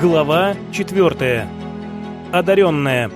Глава 4. Одаренная.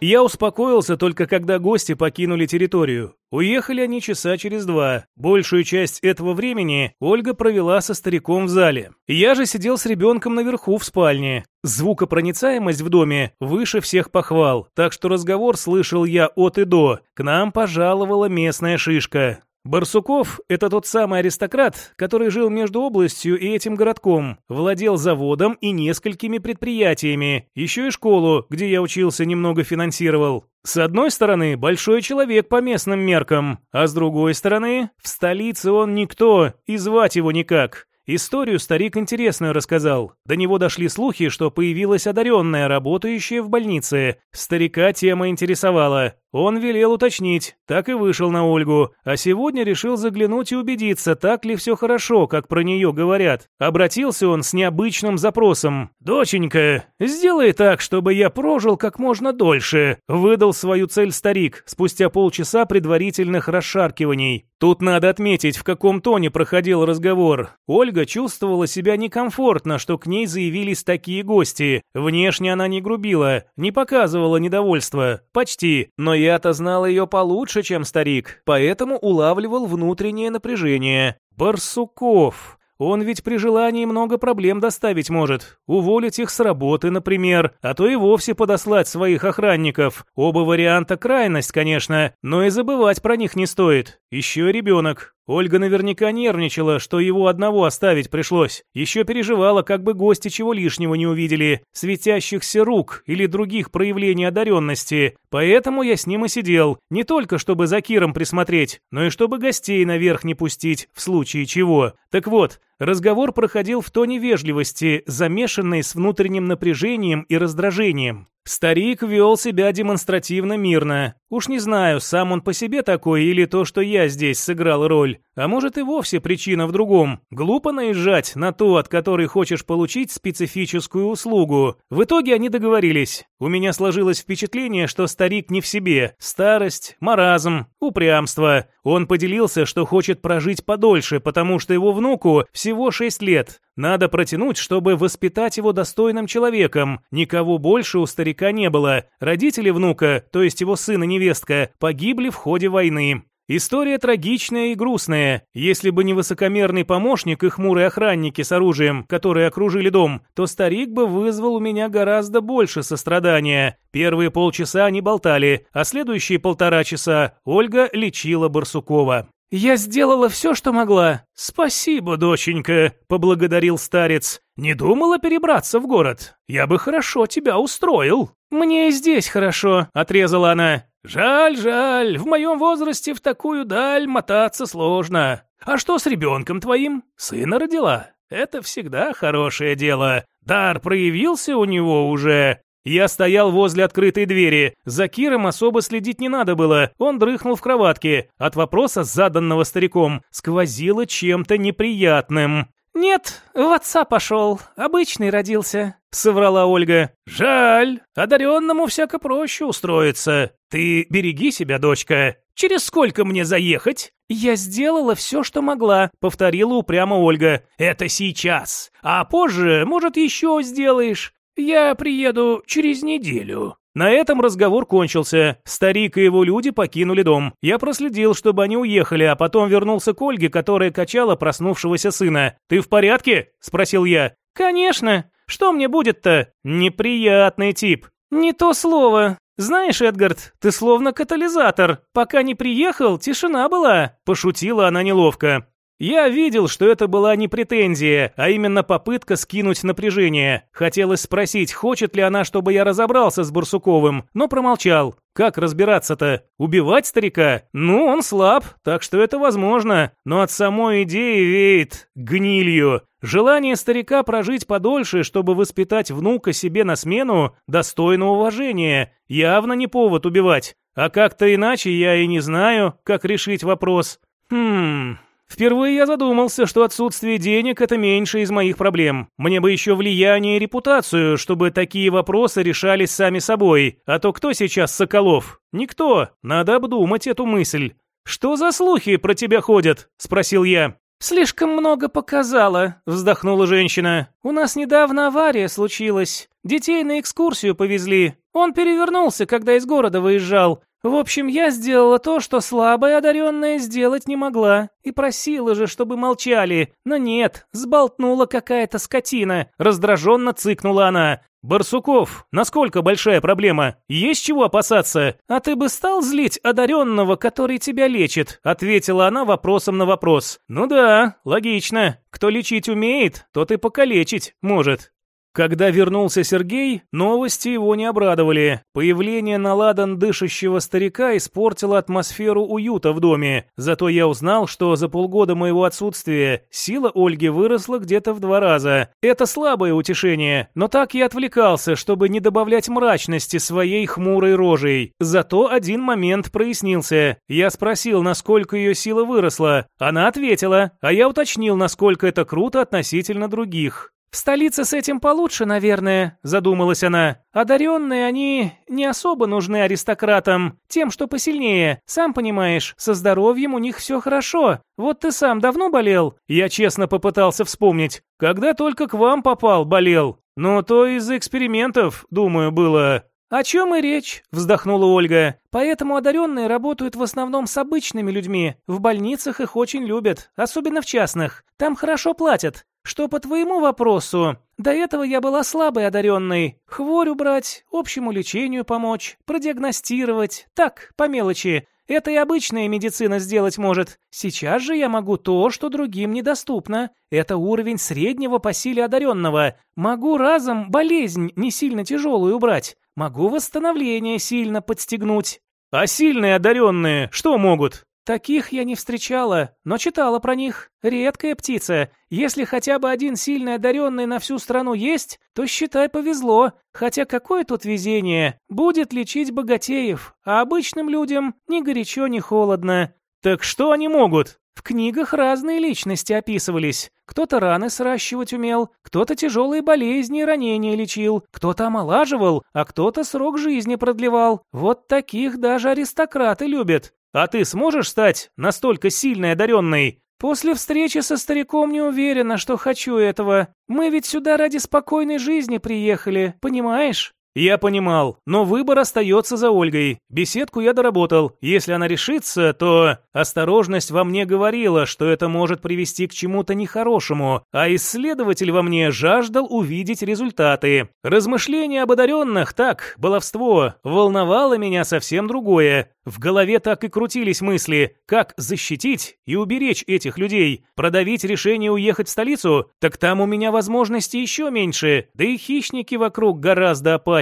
Я успокоился только когда гости покинули территорию. Уехали они часа через два. Большую часть этого времени Ольга провела со стариком в зале. Я же сидел с ребенком наверху в спальне. Звукопроницаемость в доме выше всех похвал, так что разговор слышал я от и до. К нам пожаловала местная шишка. Барсуков – это тот самый аристократ, который жил между областью и этим городком, владел заводом и несколькими предприятиями, еще и школу, где я учился, немного финансировал. С одной стороны, большой человек по местным меркам, а с другой стороны, в столице он никто, и звать его никак. Историю старик интересную рассказал. До него дошли слухи, что появилась одаренная, работающая в больнице. Старика тема интересовала. Он велел уточнить, так и вышел на Ольгу, а сегодня решил заглянуть и убедиться, так ли все хорошо, как про нее говорят. Обратился он с необычным запросом. «Доченька, сделай так, чтобы я прожил как можно дольше», выдал свою цель старик, спустя полчаса предварительных расшаркиваний. Тут надо отметить, в каком тоне проходил разговор. Ольга чувствовала себя некомфортно, что к ней заявились такие гости. Внешне она не грубила, не показывала недовольства. Почти, но я-то знал ее получше, чем старик, поэтому улавливал внутреннее напряжение. Барсуков. Он ведь при желании много проблем доставить может. Уволить их с работы, например, а то и вовсе подослать своих охранников. Оба варианта крайность, конечно, но и забывать про них не стоит. Еще ребенок. Ольга наверняка нервничала, что его одного оставить пришлось. Еще переживала, как бы гости чего лишнего не увидели, светящихся рук или других проявлений одаренности. Поэтому я с ним и сидел, не только чтобы за Киром присмотреть, но и чтобы гостей наверх не пустить, в случае чего. Так вот, разговор проходил в тоне вежливости, замешанной с внутренним напряжением и раздражением. Старик вел себя демонстративно мирно. Уж не знаю, сам он по себе такой или то, что я здесь сыграл роль. А может и вовсе причина в другом. Глупо наезжать на ту, от которой хочешь получить специфическую услугу. В итоге они договорились. У меня сложилось впечатление, что старик не в себе. Старость, маразм, упрямство. Он поделился, что хочет прожить подольше, потому что его внуку всего 6 лет. Надо протянуть, чтобы воспитать его достойным человеком. Никого больше у старика не было. Родители внука, то есть его сын и невестка, погибли в ходе войны. История трагичная и грустная. Если бы не высокомерный помощник и хмурые охранники с оружием, которые окружили дом, то старик бы вызвал у меня гораздо больше сострадания. Первые полчаса они болтали, а следующие полтора часа Ольга лечила Барсукова. «Я сделала все, что могла. Спасибо, доченька», — поблагодарил старец. «Не думала перебраться в город? Я бы хорошо тебя устроил». «Мне и здесь хорошо», — отрезала она. «Жаль, жаль, в моем возрасте в такую даль мотаться сложно. А что с ребенком твоим? Сына родила? Это всегда хорошее дело. Дар проявился у него уже?» Я стоял возле открытой двери. За Киром особо следить не надо было. Он дрыхнул в кроватке. От вопроса, заданного стариком, сквозило чем-то неприятным. «Нет, в отца пошел. Обычный родился», — соврала Ольга. «Жаль. Одаренному всяко проще устроиться. Ты береги себя, дочка. Через сколько мне заехать?» «Я сделала все, что могла», — повторила упрямо Ольга. «Это сейчас. А позже, может, еще сделаешь. Я приеду через неделю». На этом разговор кончился. Старик и его люди покинули дом. Я проследил, чтобы они уехали, а потом вернулся к Ольге, которая качала проснувшегося сына. «Ты в порядке?» – спросил я. «Конечно. Что мне будет-то?» «Неприятный тип». «Не то слово. Знаешь, Эдгард, ты словно катализатор. Пока не приехал, тишина была». Пошутила она неловко. Я видел, что это была не претензия, а именно попытка скинуть напряжение. Хотелось спросить, хочет ли она, чтобы я разобрался с Барсуковым, но промолчал. Как разбираться-то? Убивать старика? Ну, он слаб, так что это возможно. Но от самой идеи веет гнилью. Желание старика прожить подольше, чтобы воспитать внука себе на смену, достойно уважения. Явно не повод убивать. А как-то иначе я и не знаю, как решить вопрос. Хм... Впервые я задумался, что отсутствие денег – это меньше из моих проблем. Мне бы еще влияние и репутацию, чтобы такие вопросы решались сами собой. А то кто сейчас Соколов? Никто. Надо обдумать эту мысль. «Что за слухи про тебя ходят?» – спросил я. «Слишком много показала», — вздохнула женщина. «У нас недавно авария случилась. Детей на экскурсию повезли. Он перевернулся, когда из города выезжал. В общем, я сделала то, что слабая одаренная сделать не могла. И просила же, чтобы молчали. Но нет, сболтнула какая-то скотина. Раздраженно цыкнула она. «Барсуков, насколько большая проблема? Есть чего опасаться? А ты бы стал злить одаренного, который тебя лечит?» Ответила она вопросом на вопрос. «Ну да, логично. Кто лечить умеет, тот и покалечить может». Когда вернулся Сергей, новости его не обрадовали. Появление на ладан дышащего старика испортило атмосферу уюта в доме. Зато я узнал, что за полгода моего отсутствия сила Ольги выросла где-то в два раза. Это слабое утешение, но так я отвлекался, чтобы не добавлять мрачности своей хмурой рожей. Зато один момент прояснился. Я спросил, насколько ее сила выросла. Она ответила, а я уточнил, насколько это круто относительно других. «В столице с этим получше, наверное», — задумалась она. «Одаренные они не особо нужны аристократам, тем, что посильнее. Сам понимаешь, со здоровьем у них все хорошо. Вот ты сам давно болел?» Я честно попытался вспомнить. «Когда только к вам попал, болел. Но то из-за экспериментов, думаю, было...» «О чем и речь?» – вздохнула Ольга. «Поэтому одаренные работают в основном с обычными людьми. В больницах их очень любят, особенно в частных. Там хорошо платят. Что по твоему вопросу, до этого я была слабой одаренной. Хворь убрать, общему лечению помочь, продиагностировать. Так, по мелочи. Это и обычная медицина сделать может. Сейчас же я могу то, что другим недоступно. Это уровень среднего по силе одаренного. Могу разом болезнь не сильно тяжелую убрать. Могу восстановление сильно подстегнуть. А сильные одаренные что могут? Таких я не встречала, но читала про них. Редкая птица. Если хотя бы один сильный одаренный на всю страну есть, то, считай, повезло. Хотя какое тут везение? Будет лечить богатеев, а обычным людям ни горячо, ни холодно. Так что они могут? В книгах разные личности описывались. Кто-то раны сращивать умел, кто-то тяжелые болезни и ранения лечил, кто-то омолаживал, а кто-то срок жизни продлевал. Вот таких даже аристократы любят. А ты сможешь стать настолько сильной одаренной? После встречи со стариком не уверена, что хочу этого. Мы ведь сюда ради спокойной жизни приехали, понимаешь? Я понимал, но выбор остается за Ольгой. Беседку я доработал. Если она решится, то... Осторожность во мне говорила, что это может привести к чему-то нехорошему, а исследователь во мне жаждал увидеть результаты. Размышления об одаренных, так, баловство, волновало меня совсем другое. В голове так и крутились мысли, как защитить и уберечь этих людей. Продавить решение уехать в столицу? Так там у меня возможностей еще меньше, да и хищники вокруг гораздо опаснее.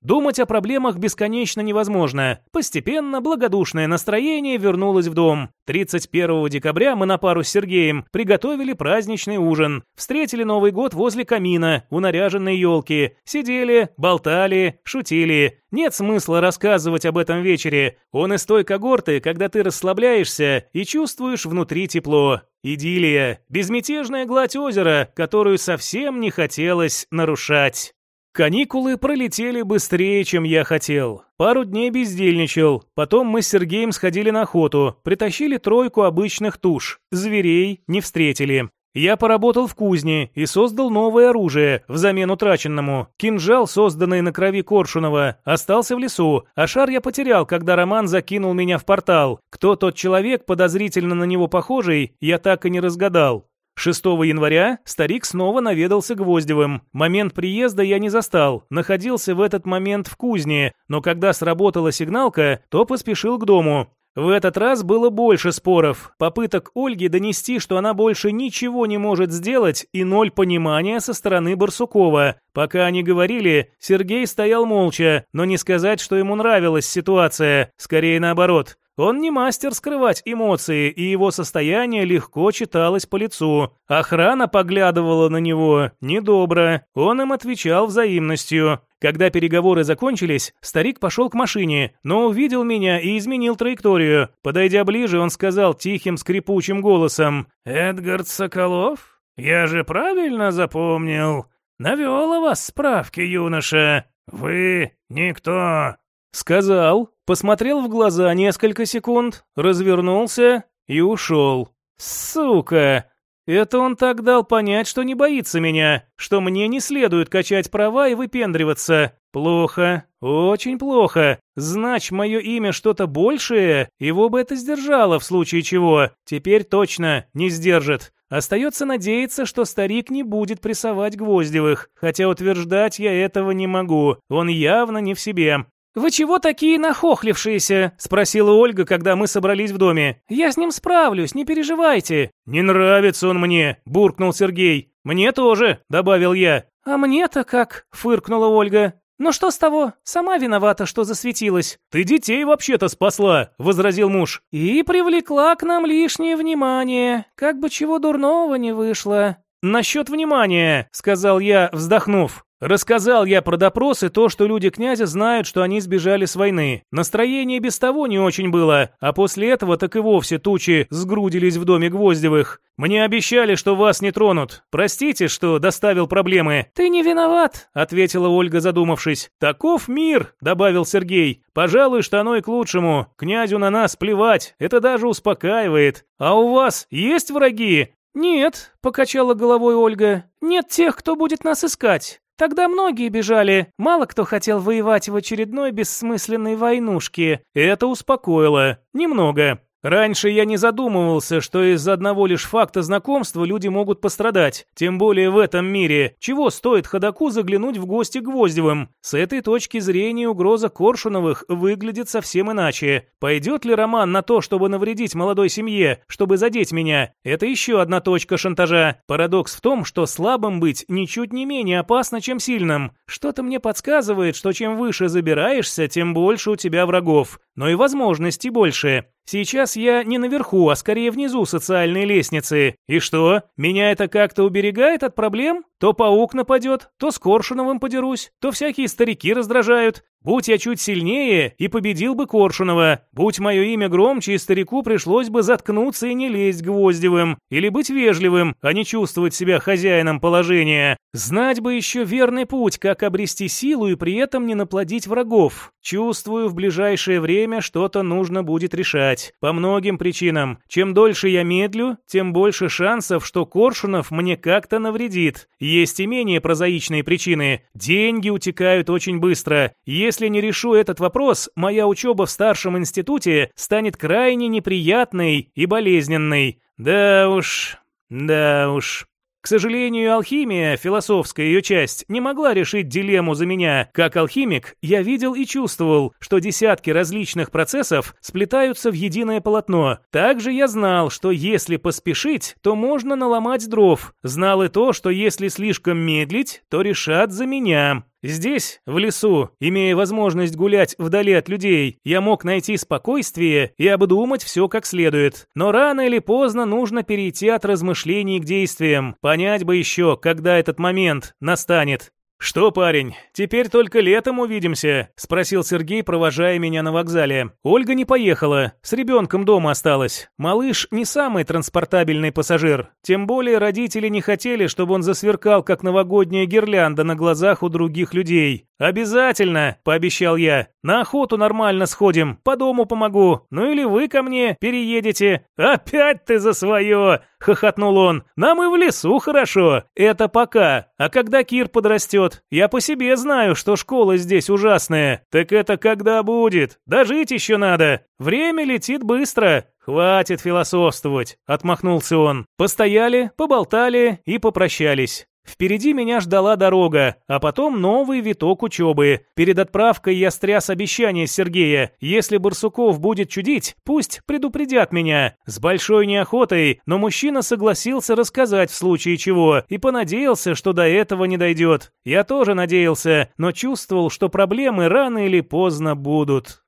Думать о проблемах бесконечно невозможно. Постепенно благодушное настроение вернулось в дом. 31 декабря мы на пару с Сергеем приготовили праздничный ужин. Встретили Новый год возле камина, у наряженной елки. Сидели, болтали, шутили. Нет смысла рассказывать об этом вечере. Он из той когорты, когда ты расслабляешься и чувствуешь внутри тепло. Идиллия, безмятежная гладь озера, которую совсем не хотелось нарушать. Каникулы пролетели быстрее, чем я хотел. Пару дней бездельничал. Потом мы с Сергеем сходили на охоту, притащили тройку обычных туш. Зверей не встретили. Я поработал в кузне и создал новое оружие взамен утраченному. Кинжал, созданный на крови Коршунова, остался в лесу, а шар я потерял, когда Роман закинул меня в портал. Кто тот человек, подозрительно на него похожий, я так и не разгадал. 6 января старик снова наведался Гвоздевым. Момент приезда я не застал, находился в этот момент в кузне, но когда сработала сигналка, то поспешил к дому. В этот раз было больше споров, попыток Ольги донести, что она больше ничего не может сделать, и ноль понимания со стороны Барсукова. Пока они говорили, Сергей стоял молча, но не сказать, что ему нравилась ситуация, скорее наоборот. Он не мастер скрывать эмоции, и его состояние легко читалось по лицу. Охрана поглядывала на него недобро. Он им отвечал взаимностью. Когда переговоры закончились, старик пошел к машине, но увидел меня и изменил траекторию. Подойдя ближе, он сказал тихим скрипучим голосом. «Эдгард Соколов? Я же правильно запомнил. Навел о вас справки, юноша. Вы никто». Сказал, посмотрел в глаза несколько секунд, развернулся и ушел. Сука! Это он так дал понять, что не боится меня, что мне не следует качать права и выпендриваться. Плохо, очень плохо. Знач мое имя что-то большее, его бы это сдержало в случае чего. Теперь точно не сдержит. Остается надеяться, что старик не будет прессовать Гвоздевых, хотя утверждать я этого не могу, он явно не в себе. «Вы чего такие нахохлившиеся?» – спросила Ольга, когда мы собрались в доме. «Я с ним справлюсь, не переживайте». «Не нравится он мне», – буркнул Сергей. «Мне тоже», – добавил я. «А мне-то как?» – фыркнула Ольга. «Ну что с того? Сама виновата, что засветилась». «Ты детей вообще-то спасла», — возразил муж. «И привлекла к нам лишнее внимание. Как бы чего дурного не вышло». «Насчет внимания», — сказал я, вздохнув. Рассказал я про допросы то, что люди князя знают, что они сбежали с войны. Настроение без того не очень было, а после этого так и вовсе тучи сгрудились в доме Гвоздевых. Мне обещали, что вас не тронут. Простите, что доставил проблемы. Ты не виноват, ответила Ольга, задумавшись. Таков мир, добавил Сергей. Пожалуй, что оно и к лучшему. Князю на нас плевать, это даже успокаивает. А у вас есть враги? «Нет», — покачала головой Ольга, — «нет тех, кто будет нас искать. Тогда многие бежали, мало кто хотел воевать в очередной бессмысленной войнушке. Это успокоило. Немного. Раньше я не задумывался, что из-за одного лишь факта знакомства люди могут пострадать, тем более в этом мире. Чего стоит ходаку заглянуть в гости к Гвоздевым? С этой точки зрения угроза Коршуновых выглядит совсем иначе. Пойдет ли Роман на то, чтобы навредить молодой семье, чтобы задеть меня? Это еще одна точка шантажа. Парадокс в том, что слабым быть ничуть не менее опасно, чем сильным. Что-то мне подсказывает, что чем выше забираешься, тем больше у тебя врагов. Но и возможностей больше. Сейчас я не наверху, а скорее внизу социальной лестницы. И что, меня это как-то уберегает от проблем? То паук нападет, то с Коршуновым подерусь, то всякие старики раздражают. Будь я чуть сильнее, и победил бы Коршунова. Будь мое имя громче, и старику пришлось бы заткнуться и не лезть Гвоздевым. Или быть вежливым, а не чувствовать себя хозяином положения. Знать бы еще верный путь, как обрести силу и при этом не наплодить врагов. Чувствую, в ближайшее время что-то нужно будет решать. По многим причинам. Чем дольше я медлю, тем больше шансов, что Коршунов мне как-то навредит. Есть и менее прозаичные причины. Деньги утекают очень быстро. Если не решу этот вопрос, моя учеба в старшем институте станет крайне неприятной и болезненной. Да уж, да уж. К сожалению, алхимия, философская ее часть, не могла решить дилемму за меня. Как алхимик, я видел и чувствовал, что десятки различных процессов сплетаются в единое полотно. Также я знал, что если поспешить, то можно наломать дров. Знал и то, что если слишком медлить, то решат за меня. Здесь, в лесу, имея возможность гулять вдали от людей, я мог найти спокойствие и обдумать все как следует. Но рано или поздно нужно перейти от размышлений к действиям. Понять бы еще, когда этот момент настанет. «Что, парень, теперь только летом увидимся?» – спросил Сергей, провожая меня на вокзале. Ольга не поехала, с ребенком дома осталась. Малыш не самый транспортабельный пассажир. Тем более родители не хотели, чтобы он засверкал, как новогодняя гирлянда на глазах у других людей. «Обязательно!» – пообещал я. «На охоту нормально сходим, по дому помогу. Ну или вы ко мне переедете». «Опять ты за свое!» – хохотнул он. «Нам и в лесу хорошо. Это пока. А когда Кир подрастет? Я по себе знаю, что школа здесь ужасная. Так это когда будет? Дожить еще надо. Время летит быстро. «Хватит философствовать», — отмахнулся он. Постояли, поболтали и попрощались. Впереди меня ждала дорога, а потом новый виток учебы. Перед отправкой я стряс обещание Сергея. Если Барсуков будет чудить, пусть предупредят меня. С большой неохотой, но мужчина согласился рассказать в случае чего и понадеялся, что до этого не дойдет. Я тоже надеялся, но чувствовал, что проблемы рано или поздно будут.